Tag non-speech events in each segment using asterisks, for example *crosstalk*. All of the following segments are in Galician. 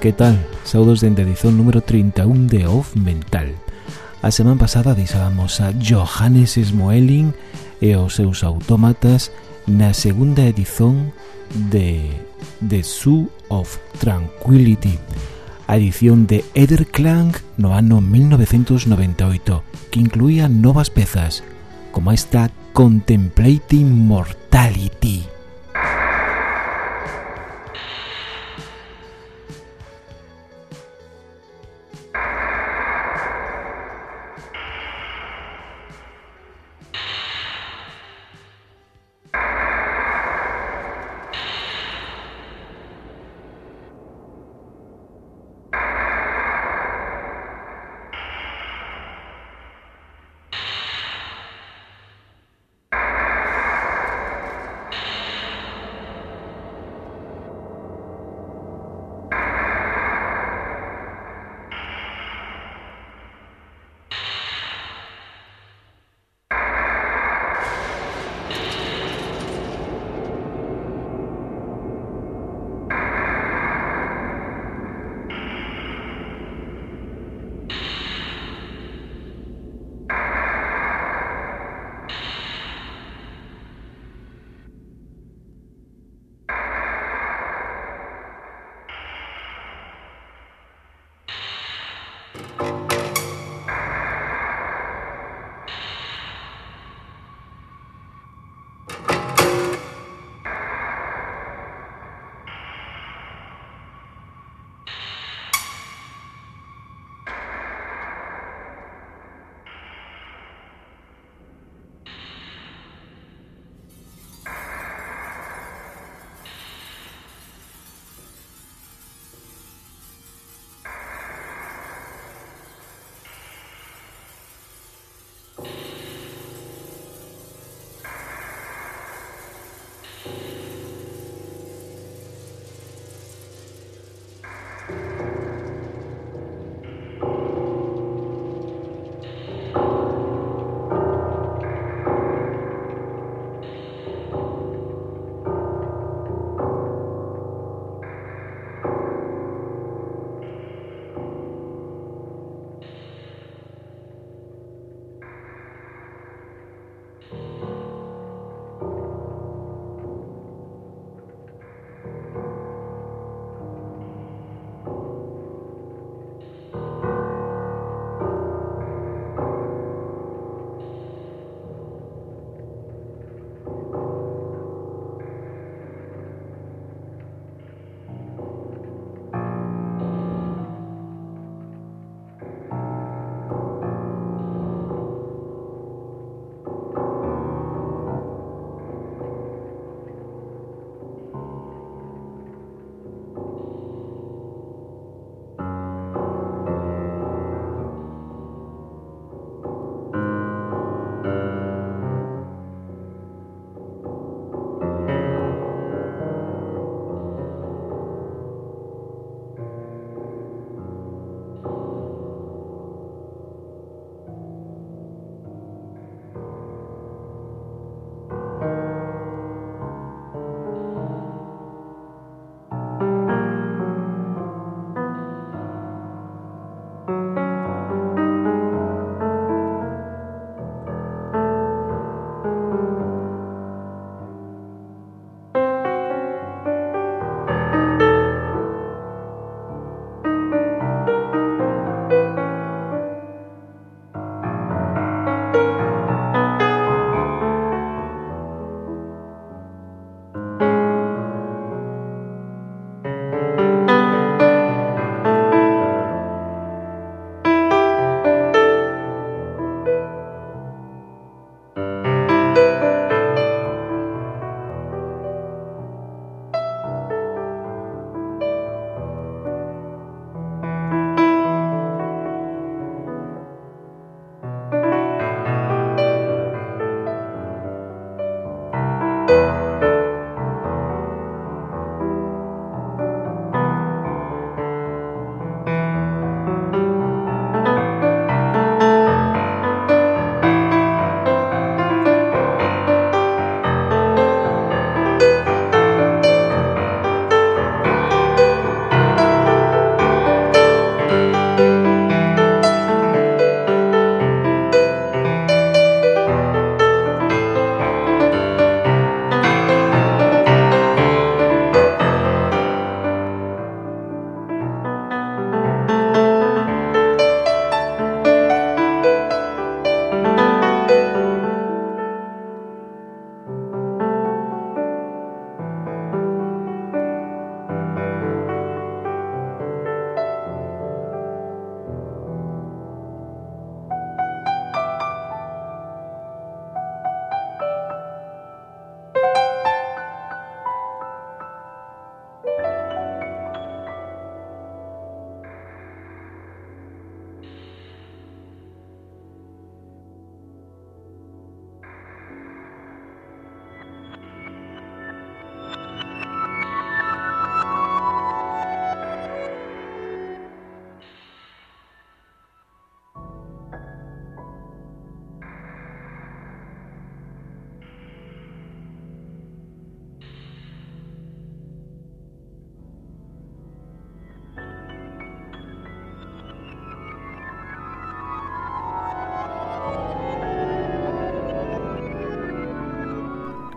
Que tal? Saudos dende edición número 31 de Off Mental. A semana pasada deixábamos a Johannes Smoelin e os seus autómatas na segunda edición de The Zoo of Tranquility, a edición de Eder Klang no ano 1998, que incluía novas pezas, como esta Contemplating Mortality.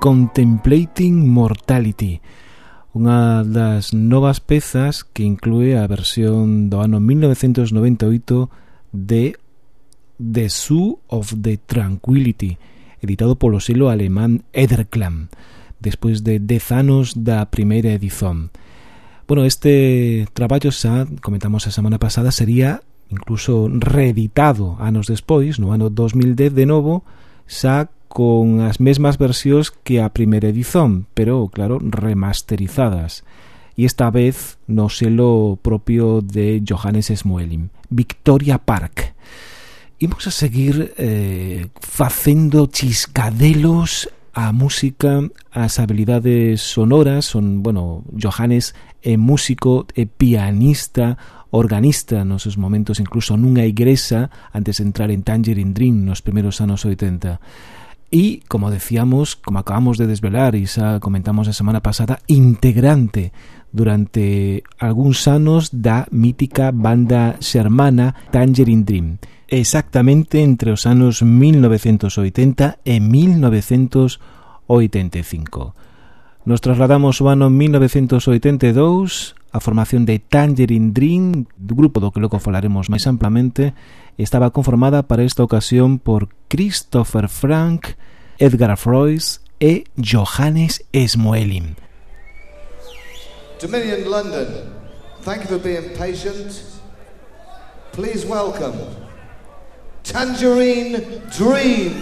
Contemplating Mortality, unha das novas pezas que inclúe a versión do ano 1998 de The Zoo of the Tranquility, editado polo selo alemán Ederklam, despois de 10 anos da primeira edición. Bueno, este traballo xa, comentamos a semana pasada, sería incluso reeditado anos despois, no ano 2010 de novo, con as mesmas versións que a primeira edición, pero, claro, remasterizadas. E esta vez no selo propio de Johannes Smuelim, Victoria Park. Imos a seguir eh, facendo chiscadelos a música, as habilidades sonoras, son, bueno, Johannes é músico, é pianista, organista nos seus momentos incluso nunha igresa antes de entrar en Tangerine Dream nos primeiros anos 80. E, como decíamos, como acabamos de desvelar e xa comentamos a semana pasada, integrante durante algúns anos da mítica banda xermana Tangerine Dream, exactamente entre os anos 1980 e 1985. Nos trasladamos ao ano 1982 a formación de Tangerine Dream, do grupo do que logo falaremos máis amplamente, estaba conformada para esta ocasión por Christopher Frank, Edgar Froese e Johannes Esmoelin. Dominion London, thank you for being patient. Please welcome Tangerine Dream.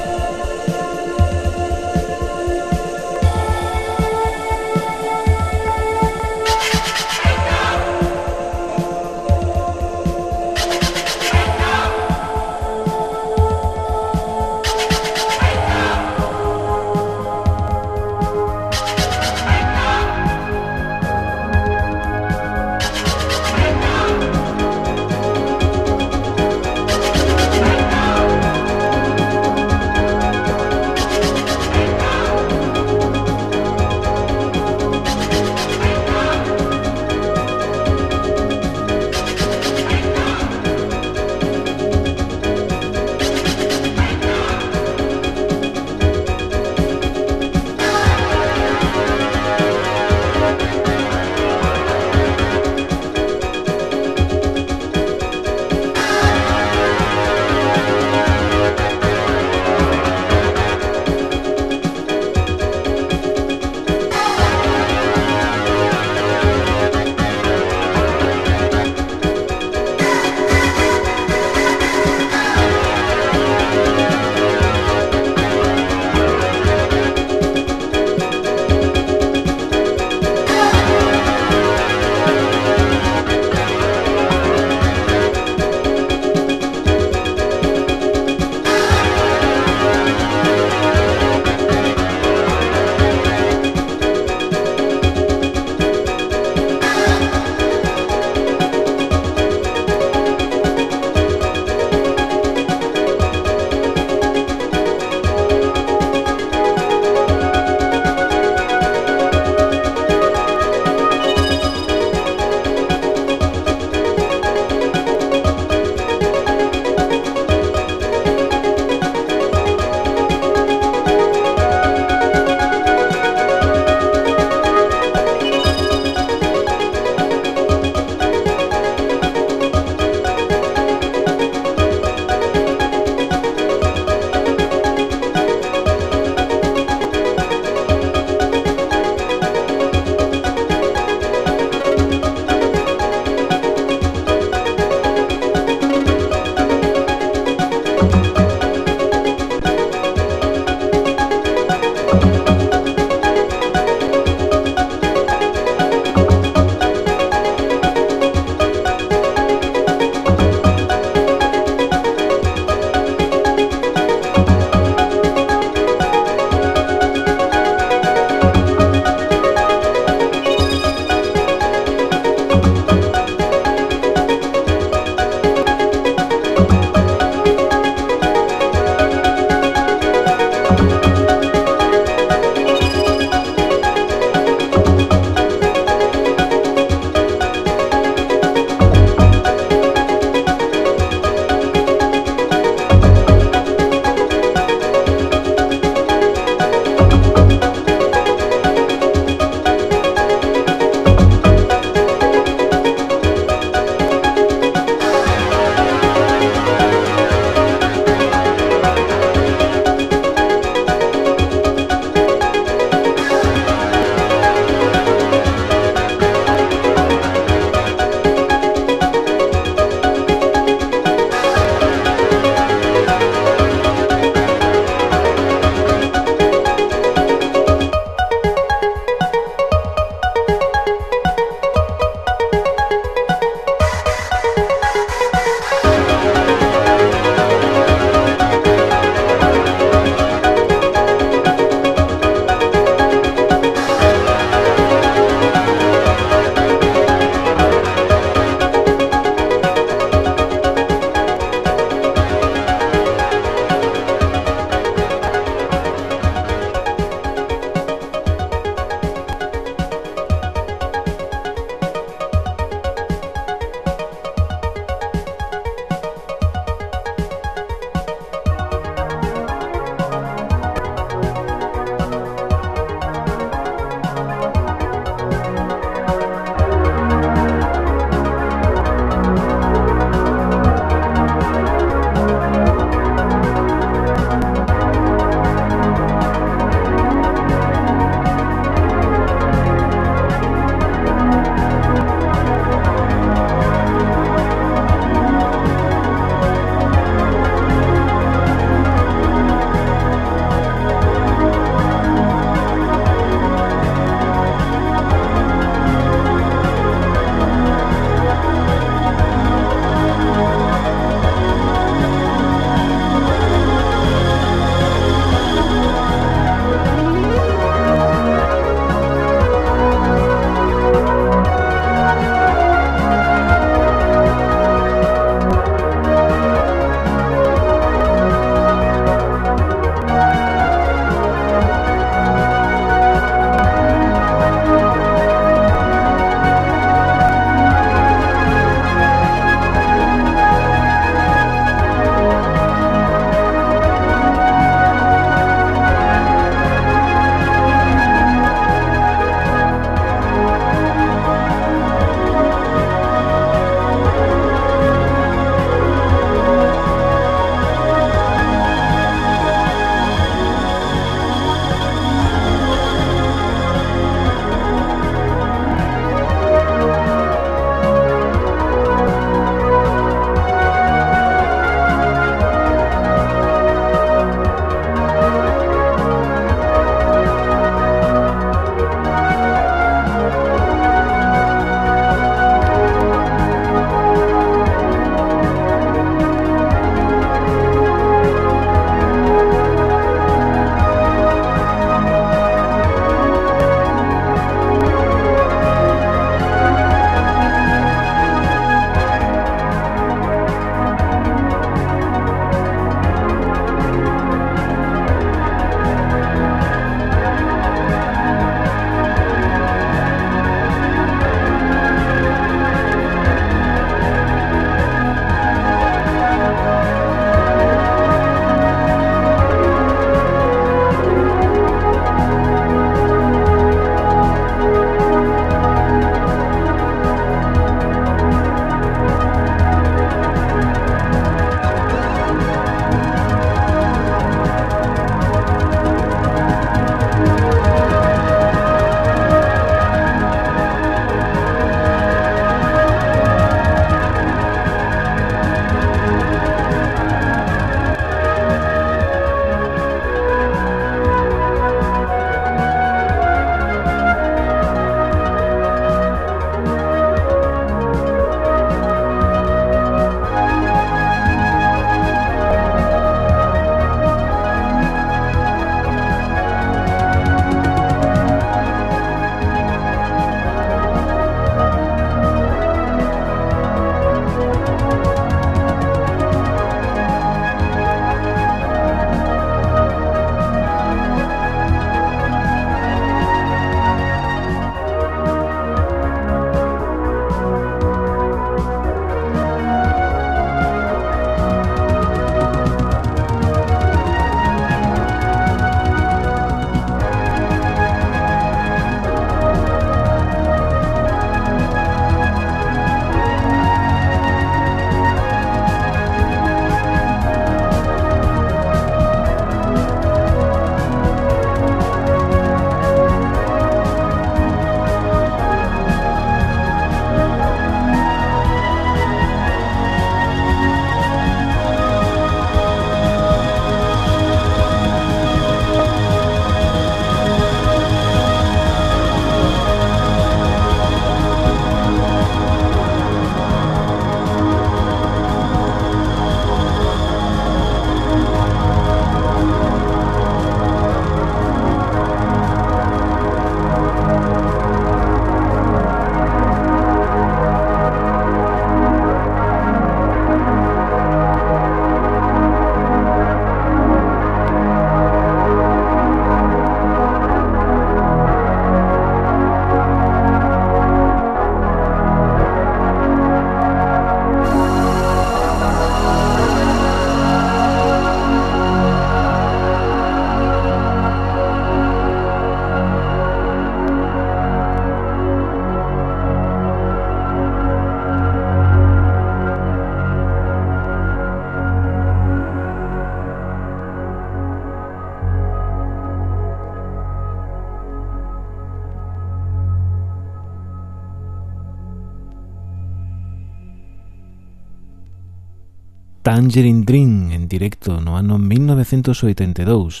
Tangerine Dream en directo no ano 1982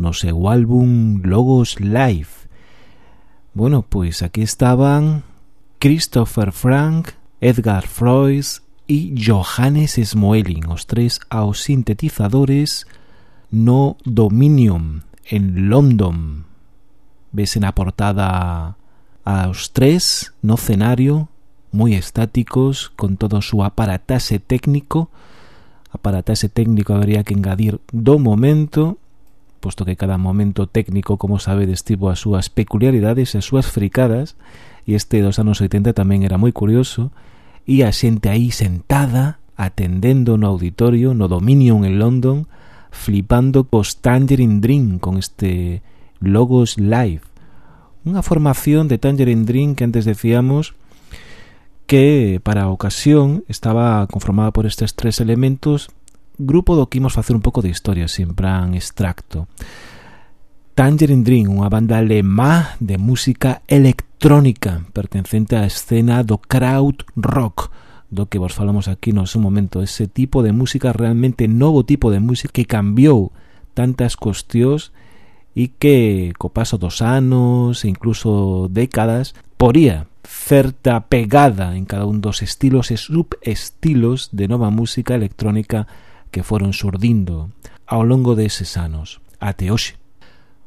no seu álbum Logos Live. Bueno, pois aquí estaban Christopher Frank, Edgar Froese e Johannes Smoelin, os tres aos sintetizadores no Dominion en London. Ves en a portada aos tres no cenario moi estáticos con todo o seu aparatase técnico aparatase técnico habería que engadir do momento, posto que cada momento técnico, como sabedes, tivo as súas peculiaridades e as súas fricadas, e este dos anos 80 tamén era moi curioso, e a xente aí sentada, atendendo no auditorio, no Dominion en London, flipando cos Tangerine Dream con este Logos Live. Unha formación de Tangerine Dream que antes decíamos que para a ocasión estaba conformada por estes tres elementos grupo do que imos facer un pouco de historia, sin plan extracto. Tangerine Dream, unha banda alemá de música electrónica pertencente á escena do crowd rock, do que vos falamos aquí no seu momento. Ese tipo de música, realmente novo tipo de música que cambiou tantas cuestións e que co paso dos anos e incluso décadas poría certa pegada en cada un dos estilos e subestilos de nova música electrónica que foron surdindo ao longo deses anos, até hoxe.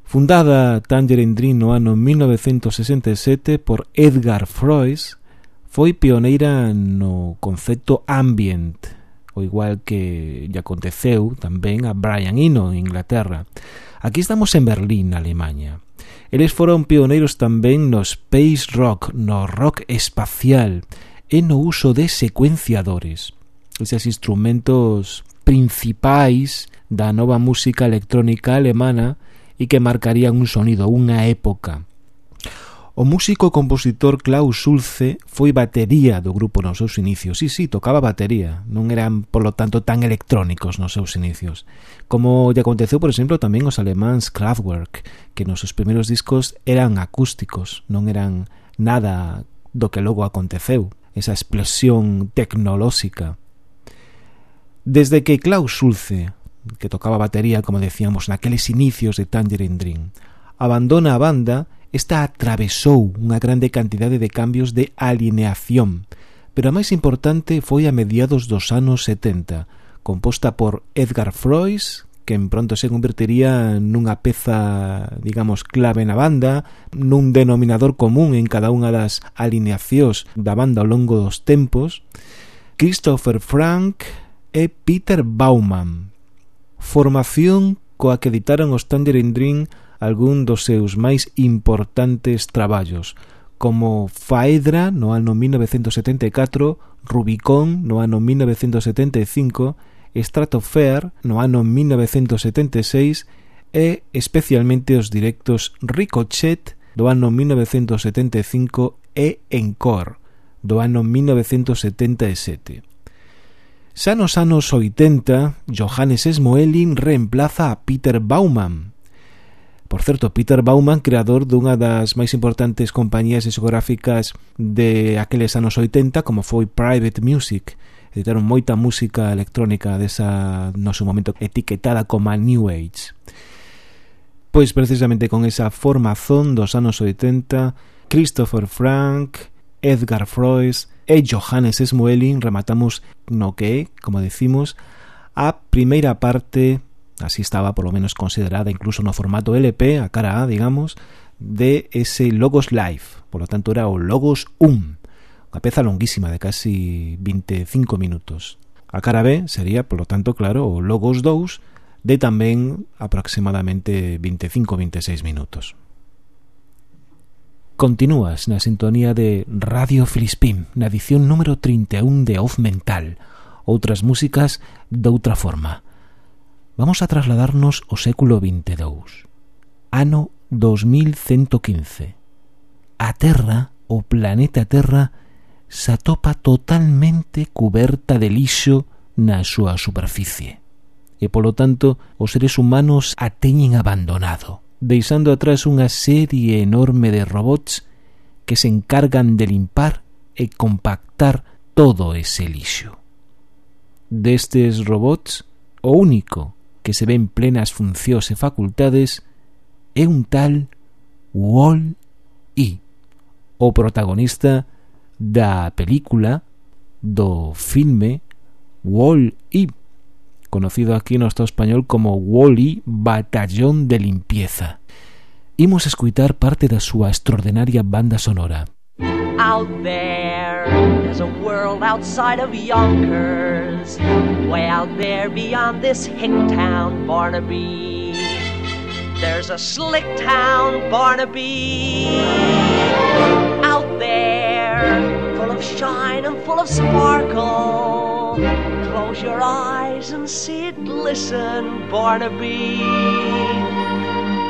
Fundada Tangerine Dream no ano 1967 por Edgar Froese, foi pioneira no concepto ambient, o igual que lle aconteceu tamén a Brian Eno en Inglaterra. Aquí estamos en Berlín, Alemanha. Eles foron pioneiros tamén no space rock, no rock espacial e no uso de secuenciadores, eses instrumentos principais da nova música electrónica alemana e que marcarían un sonido, unha época. O músico e compositor Klaus Schulze foi batería do grupo nos seus inicios. Sí, sí, tocaba batería, non eran, polo tanto, tan electrónicos nos seus inicios. Como lle aconteceu, por exemplo, tamén os alemáns Kraftwerk, que nos seus primeiros discos eran acústicos, non eran nada do que logo aconteceu, esa explosión tecnolóxica. Desde que Klaus Schulze, que tocaba batería, como decíamos, naqueles inicios de Tangerine Dream, abandona a banda Esta atravesou unha grande cantidade de cambios de alineación, pero a máis importante foi a mediados dos anos 70, composta por Edgar Froese, que en pronto se convertiría nunha peza, digamos, clave na banda, nun denominador común en cada unha das alineacións da banda ao longo dos tempos, Christopher Frank e Peter Baumann. Formación coa que editaron os Tangerine Dream algún dos seus máis importantes traballos, como Faedra no ano 1974, Rubicón no ano 1975, Stratofair no ano 1976 e especialmente os directos Ricochet do ano 1975 e Encore do ano 1977. Xa nos anos 80, Johannes Smoelin reemplaza a Peter Baumann, Por certo, Peter Bauman, creador dunha das máis importantes compañías discográficas de aqueles anos 80, como foi Private Music, editaron moita música electrónica desa no seu momento etiquetada como New Age. Pois precisamente con esa formazón dos anos 80, Christopher Frank, Edgar Froese e Johannes Smuelin rematamos no que, como decimos, a primeira parte así estaba por lo menos considerada incluso en formato LP, a cara A, digamos, de ese Logos Live, por lo tanto era o Logos um, 1, unha peza longuísima de casi 25 minutos. A cara B sería, por lo tanto, claro, o Logos 2, de tamén aproximadamente 25-26 minutos. Continúas na sintonía de Radio Filispín, na edición número 31 de Off Mental, outras músicas doutra forma. Vamos a trasladarnos ao século 22, ano 2115. A Terra, o planeta Terra, se atopa totalmente cuberta de lixo na súa superficie. E polo tanto, os seres humanos a teñen abandonado, deixando atrás unha serie enorme de robots que se encargan de limpar e compactar todo ese lixo. Destes robots, o único que se ven plenas funcións e facultades é un tal Wall E, o protagonista da película do filme Wall E, conocido aquí no Estado español como Wall E Batallón de Limpieza. Imos escuitar parte da súa extraordinaria banda sonora. Out there, there's a world outside of Yonkers, way out there beyond this hick town, Barnaby. There's a slick town, Barnaby. Out there, full of shine and full of sparkle. Close your eyes and see it glisten, Barnaby.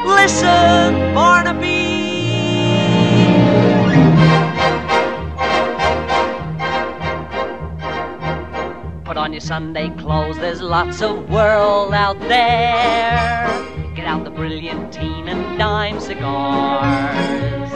Listen, Barnaby. Put on your Sunday clothes, there's lots of world out there. Get out the brilliant brilliantine and dime cigars.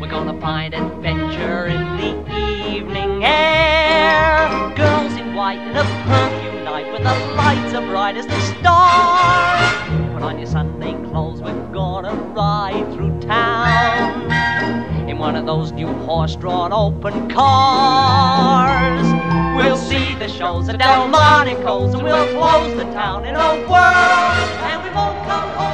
We're gonna find adventure in the evening air. Girls in white in a perfume night with the lights as bright as the stars. Put on your Sunday clothes, we're gonna ride through town in one of those new horse-drawn open cars. We'll see the shows at Delmonico's and we'll close the town in a whirl, and we won't come home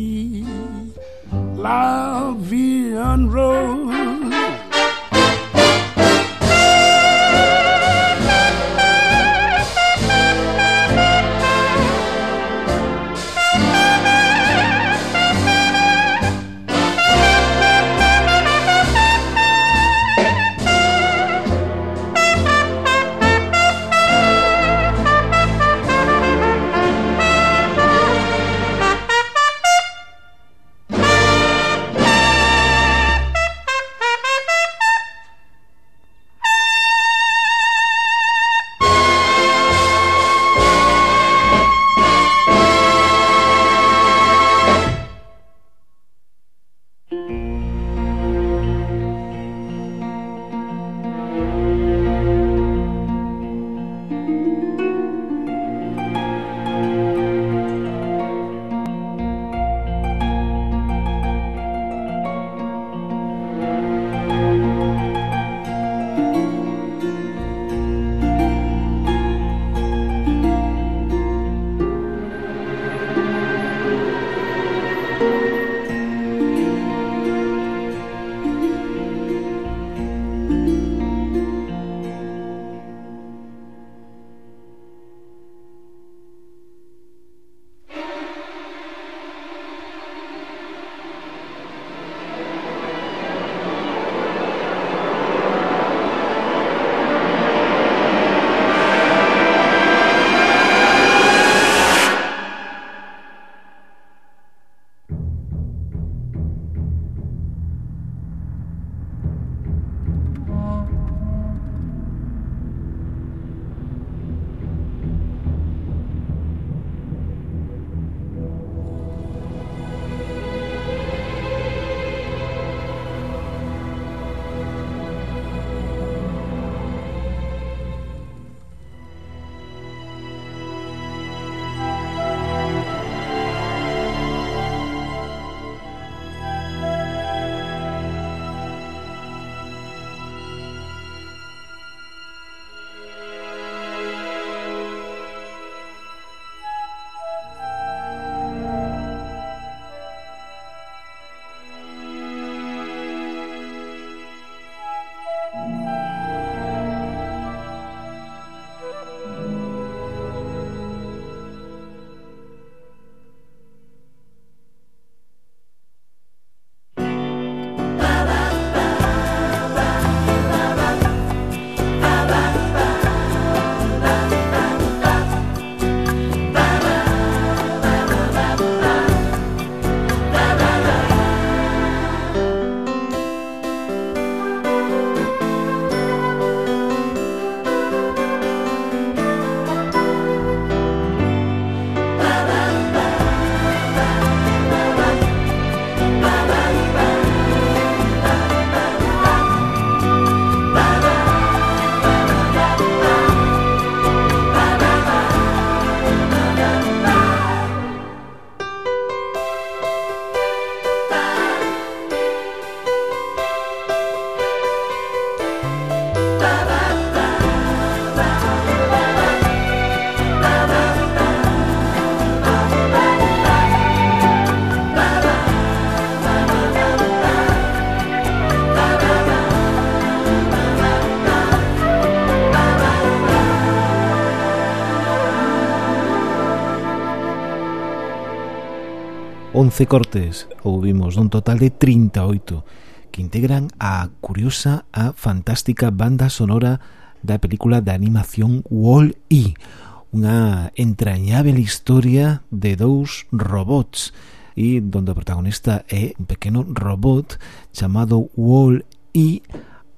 la vie. 11 cortes, ouvimos dun total de 38, que integran a curiosa, a fantástica banda sonora da película de animación Wall-E, unha entrañável historia de dous robots, e donde o protagonista é un pequeno robot chamado Wall-E,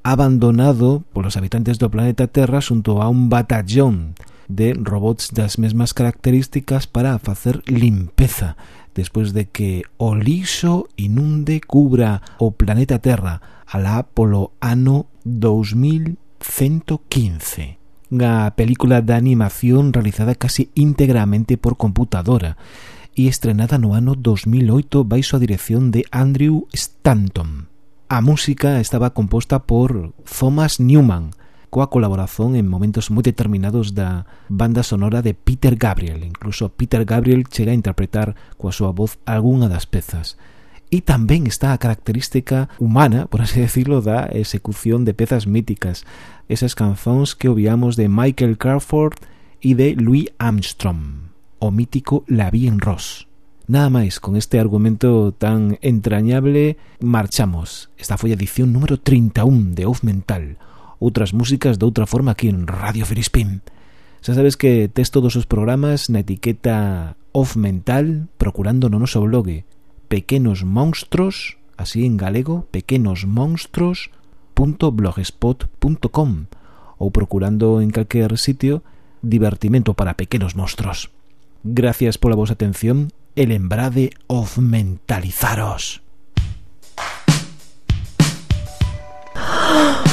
abandonado polos habitantes do planeta Terra xunto a un batallón de robots das mesmas características para facer limpeza despois de que o lixo inunde cubra o planeta Terra alá polo ano 2115 unha película de animación realizada casi íntegramente por computadora e estrenada no ano 2008 baixo a dirección de Andrew Stanton. A música estaba composta por Thomas Newman, coa colaboración en momentos moi determinados da banda sonora de Peter Gabriel. Incluso Peter Gabriel chega a interpretar coa súa voz algunha das pezas. E tamén está a característica humana, por así decirlo, da execución de pezas míticas. Esas canzóns que obviamos de Michael Crawford e de Louis Armstrong, o mítico La Vie en Ross. Nada máis, con este argumento tan entrañable, marchamos. Esta foi a edición número 31 de Off Mental, outras músicas de outra forma aquí en Radio Filispín. Xa sabes que tes todos os programas na etiqueta off mental procurando no noso blog pequenos monstros, así en galego, pequenosmonstros.blogspot.com ou procurando en calquer sitio divertimento para pequenos monstros. Gracias pola vosa atención e lembrade of mentalizaros. *gasps* Ah!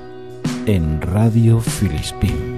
En Radio Filispín.